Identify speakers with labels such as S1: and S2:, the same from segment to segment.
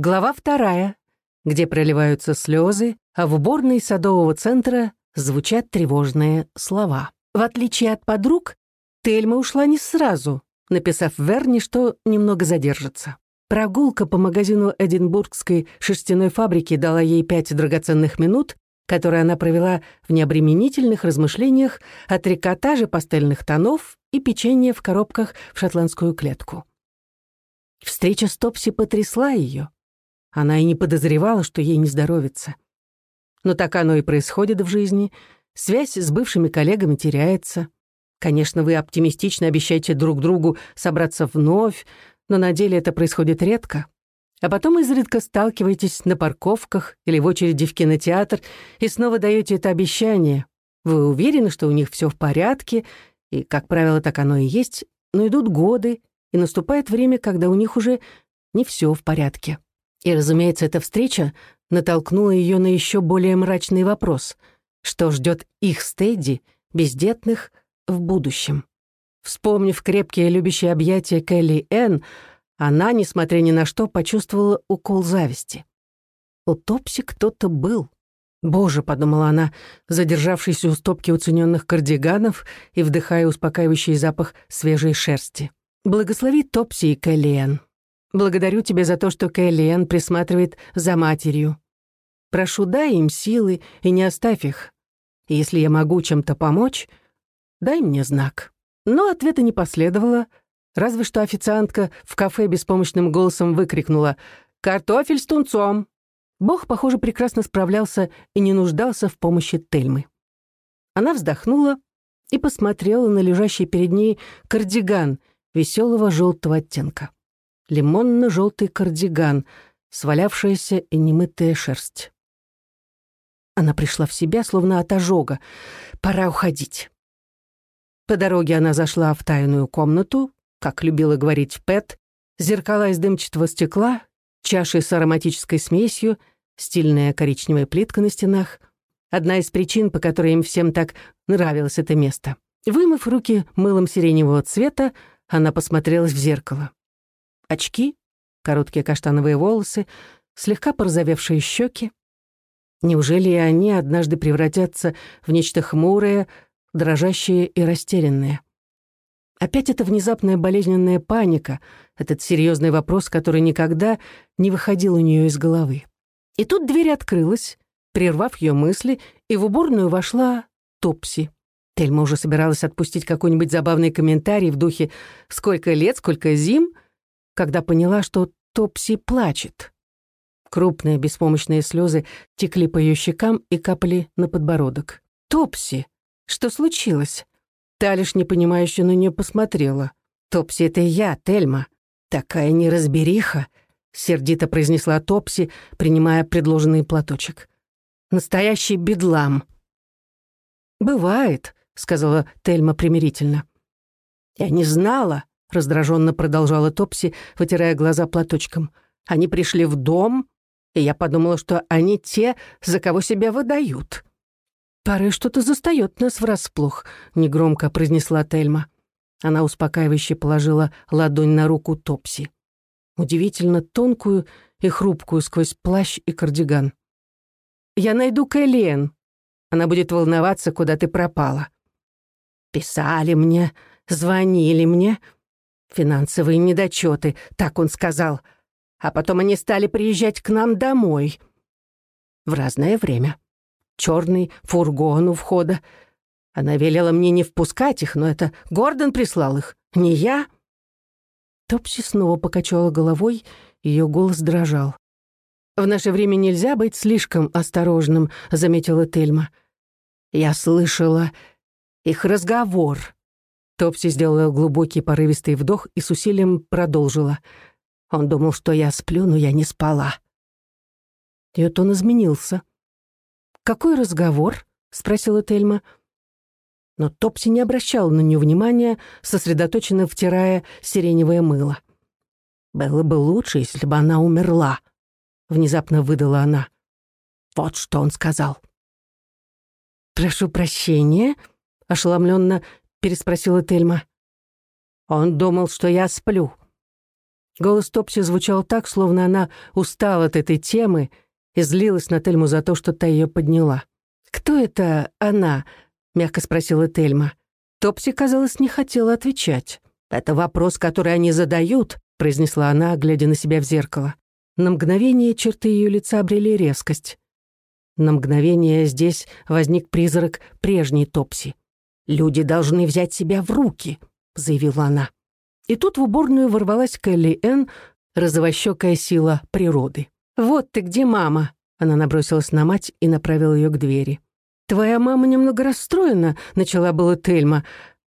S1: Глава вторая, где проливаются слезы, а в уборной садового центра звучат тревожные слова. В отличие от подруг, Тельма ушла не сразу, написав Верни, что немного задержится. Прогулка по магазину Эдинбургской шерстяной фабрики дала ей пять драгоценных минут, которые она провела в необременительных размышлениях о трикотаже пастельных тонов и печенье в коробках в шотландскую клетку. Встреча с Топси потрясла ее. Она и не подозревала, что ей не здоровится. Но так оно и происходит в жизни. Связь с бывшими коллегами теряется. Конечно, вы оптимистично обещаете друг другу собраться вновь, но на деле это происходит редко. А потом изредка сталкиваетесь на парковках или в очереди в кинотеатр и снова даете это обещание. Вы уверены, что у них все в порядке, и, как правило, так оно и есть, но идут годы, и наступает время, когда у них уже не все в порядке. И, разумеется, эта встреча натолкнула ее на еще более мрачный вопрос. Что ждет их стейди, бездетных, в будущем? Вспомнив крепкие любящие объятия Келли Энн, она, несмотря ни на что, почувствовала укол зависти. У Топси кто-то был. «Боже», — подумала она, задержавшись у стопки уцененных кардиганов и вдыхая успокаивающий запах свежей шерсти. «Благослови Топси и Кэллиэн. Благодарю тебя за то, что Кэллиэн присматривает за матерью. Прошу, дай им силы и не оставь их. Если я могу чем-то помочь, дай мне знак». Но ответа не последовало, разве что официантка в кафе беспомощным голосом выкрикнула «Картофель с тунцом!». Бог, похоже, прекрасно справлялся и не нуждался в помощи Тельмы. Она вздохнула и посмотрела на лежащий перед ней кардиган веселого желтого оттенка. Лимонно-желтый кардиган, свалявшаяся и немытая шерсть. Она пришла в себя, словно от ожога. Пора уходить. По дороге она зашла в тайную комнату, как любила говорить Пэт, зеркала из дымчатого стекла, чаши с ароматической смесью, стильная коричневая плитка на стенах. Одна из причин, по которой им всем так нравилось это место. Вымыв руки мылом сиреневого цвета, она посмотрелась в зеркало. Очки, короткие каштановые волосы, слегка порозовевшие щеки. Неужели и они однажды превратятся в нечто хмурое, дрожащие и растерянные. Опять эта внезапная болезненная паника, этот серьезный вопрос, который никогда не выходил у нее из головы. И тут дверь открылась, прервав ее мысли, и в уборную вошла Топси. Тельма уже собиралась отпустить какой-нибудь забавный комментарий в духе «Сколько лет, сколько зим?», когда поняла, что Топси плачет. Крупные беспомощные слезы текли по ее щекам и капали на подбородок. «Топси!» Что случилось?» Та лишь непонимающе на нее посмотрела. «Топси, это я, Тельма. Такая неразбериха», — сердито произнесла Топси, принимая предложенный платочек. «Настоящий бедлам». «Бывает», — сказала Тельма примирительно. «Я не знала», — раздраженно продолжала Топси, вытирая глаза платочком. «Они пришли в дом, и я подумала, что они те, за кого себя выдают». «Порой что-то застаёт нас врасплох», — негромко произнесла Тельма. Она успокаивающе положила ладонь на руку Топси. Удивительно тонкую и хрупкую сквозь плащ и кардиган. «Я найду Кэлен. Она будет волноваться, куда ты пропала». «Писали мне, звонили мне. Финансовые недочеты, так он сказал. А потом они стали приезжать к нам домой. В разное время» черный фургон у входа. Она велела мне не впускать их, но это Гордон прислал их, не я». Топси снова покачала головой, ее голос дрожал. «В наше время нельзя быть слишком осторожным», — заметила Тельма. «Я слышала их разговор». Топси сделала глубокий порывистый вдох и с усилием продолжила. Он думал, что я сплю, но я не спала. Ее тон изменился. «Какой разговор?» — спросила Тельма. Но Топси не обращал на нее внимания, сосредоточенно втирая сиреневое мыло. «Было бы лучше, если бы она умерла», — внезапно выдала она. Вот что он сказал. «Прошу прощения», — ошеломленно переспросила Тельма. «Он думал, что я сплю». Голос Топси звучал так, словно она устала от этой темы и злилась на Тельму за то, что та ее подняла. «Кто это она?» — мягко спросила Тельма. Топси, казалось, не хотела отвечать. «Это вопрос, который они задают», — произнесла она, глядя на себя в зеркало. На мгновение черты ее лица обрели резкость. На мгновение здесь возник призрак прежней Топси. «Люди должны взять себя в руки», — заявила она. И тут в уборную ворвалась Кэлли Энн, розовощекая сила природы. «Вот ты где, мама!» Она набросилась на мать и направила ее к двери. «Твоя мама немного расстроена», — начала была Тельма.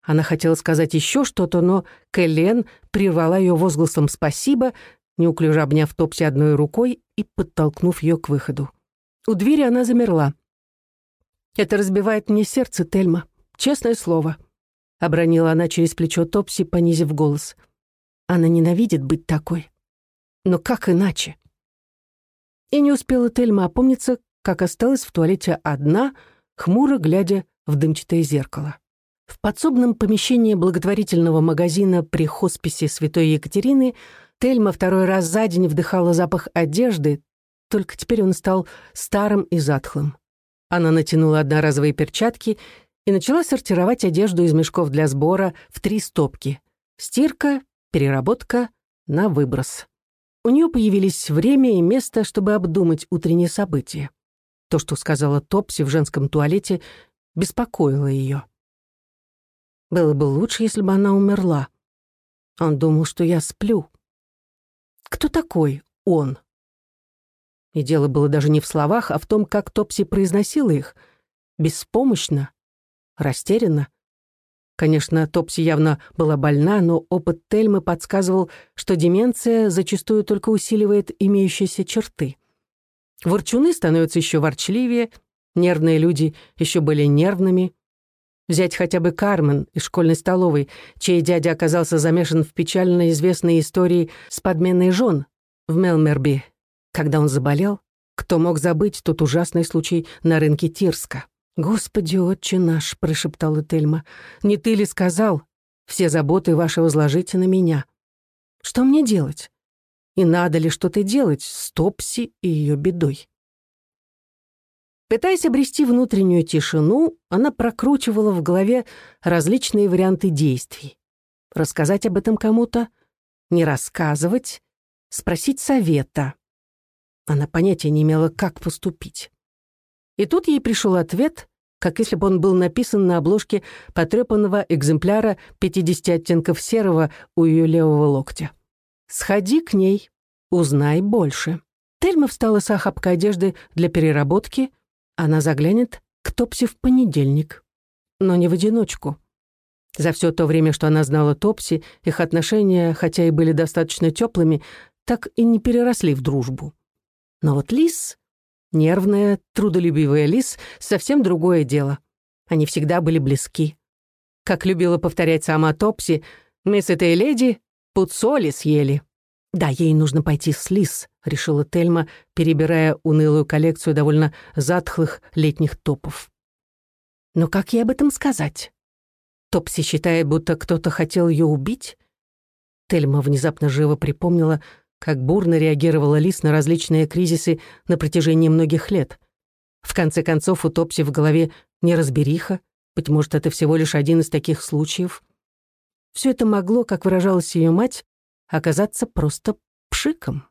S1: Она хотела сказать еще что-то, но Кэлен прервала ее возгласом «спасибо», неуклюже обняв Топси одной рукой и подтолкнув ее к выходу. У двери она замерла. «Это разбивает мне сердце, Тельма. Честное слово», — обронила она через плечо Топси, понизив голос. «Она ненавидит быть такой. Но как иначе?» И не успела Тельма опомниться, как осталась в туалете одна, хмуро глядя в дымчатое зеркало. В подсобном помещении благотворительного магазина при хосписе Святой Екатерины Тельма второй раз за день вдыхала запах одежды, только теперь он стал старым и затхлым. Она натянула одноразовые перчатки и начала сортировать одежду из мешков для сбора в три стопки. Стирка, переработка, на выброс. У нее появились время и место, чтобы обдумать утренние события. То, что сказала Топси в женском туалете, беспокоило ее. Было бы лучше, если бы она умерла. Он думал, что я сплю. Кто такой он? И дело было даже не в словах, а в том, как Топси произносила их. Беспомощно, растерянно. Конечно, Топси явно была больна, но опыт Тельмы подсказывал, что деменция зачастую только усиливает имеющиеся черты. Ворчуны становятся еще ворчливее, нервные люди еще более нервными. Взять хотя бы Кармен из школьной столовой, чей дядя оказался замешан в печально известной истории с подменой жен в Мелмерби. Когда он заболел, кто мог забыть тот ужасный случай на рынке Тирска? «Господи, отче наш!» — прошептала Тельма. «Не ты ли сказал? Все заботы ваши возложите на меня. Что мне делать? И надо ли что-то делать с Топси и ее бедой?» Пытаясь обрести внутреннюю тишину, она прокручивала в голове различные варианты действий. Рассказать об этом кому-то, не рассказывать, спросить совета. Она понятия не имела, как поступить. И тут ей пришел ответ, как если бы он был написан на обложке потрепанного экземпляра 50 оттенков серого у ее левого локтя. «Сходи к ней, узнай больше». Тельма встала с охапкой одежды для переработки. Она заглянет к Топси в понедельник. Но не в одиночку. За все то время, что она знала Топси, их отношения, хотя и были достаточно теплыми, так и не переросли в дружбу. Но вот Лис Нервная, трудолюбивая Лис — совсем другое дело. Они всегда были близки. Как любила повторять сама Топси, мы с этой леди пуд соли съели. «Да, ей нужно пойти с Лис», — решила Тельма, перебирая унылую коллекцию довольно затхлых летних топов. «Но как ей об этом сказать?» Топси считает, будто кто-то хотел ее убить? Тельма внезапно живо припомнила, как бурно реагировала Лис на различные кризисы на протяжении многих лет. В конце концов, у Топси в голове неразбериха, быть может, это всего лишь один из таких случаев. Все это могло, как выражалась ее мать, оказаться просто пшиком.